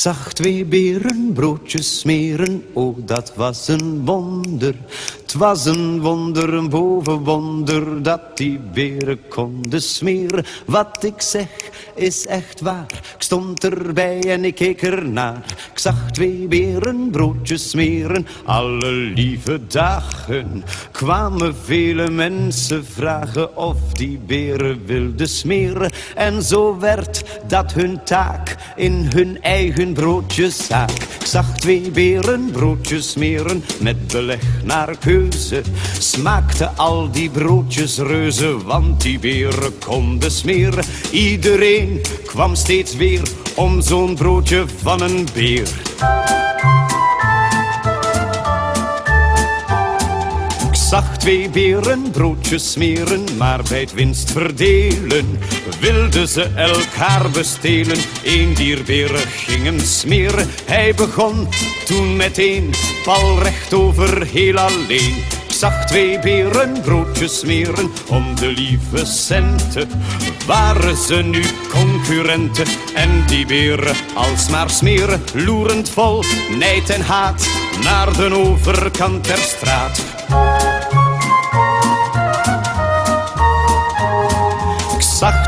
zag twee beren broodjes smeren, oh dat was een wonder. Het was een wonder, een bovenwonder, dat die beren konden smeren. Wat ik zeg is echt waar, ik stond erbij en ik keek ernaar. Ik zag twee beren broodjes smeren, alle lieve dagen. Kwamen vele mensen vragen of die beren wilden smeren. En zo werd dat hun taak in hun eigen broodjeszaak. Ik zag twee beren broodjes smeren met beleg naar keuze. Smaakte al die broodjes reuze, want die beren konden smeren. Iedereen kwam steeds weer om zo'n broodje van een beer. Zag twee beren broodjes smeren, maar bij het winst verdelen wilden ze elkaar bestelen. Een dier beren gingen smeren, hij begon toen meteen, pal recht over heel alleen. Zag twee beren broodjes smeren om de lieve centen. Waren ze nu concurrenten en die beren alsmaar smeren, loerend vol nijd en haat naar de overkant der straat.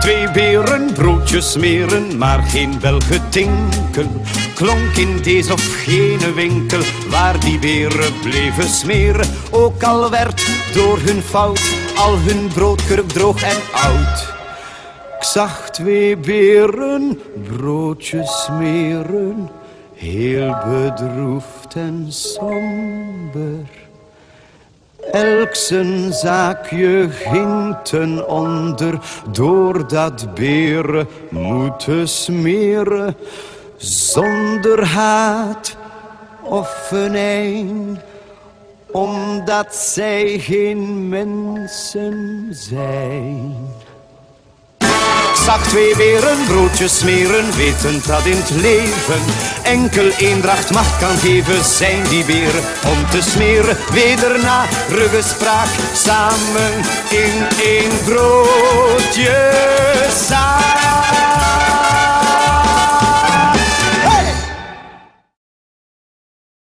Twee beren broodjes smeren, maar geen welgetinkel. Klonk in deze of gene winkel, waar die beren bleven smeren. Ook al werd door hun fout al hun broodkurk droog en oud. Ik zag twee beren broodjes smeren, heel bedroefd en somber. Elk zijn zaakje ging ten onder, doordat beren moeten smeren. Zonder haat of venijn, omdat zij geen mensen zijn. Zag twee beren broodjes smeren, wetend dat in het leven enkel eendracht macht kan geven. Zijn die beren om te smeren, weder na spraak samen in één brood.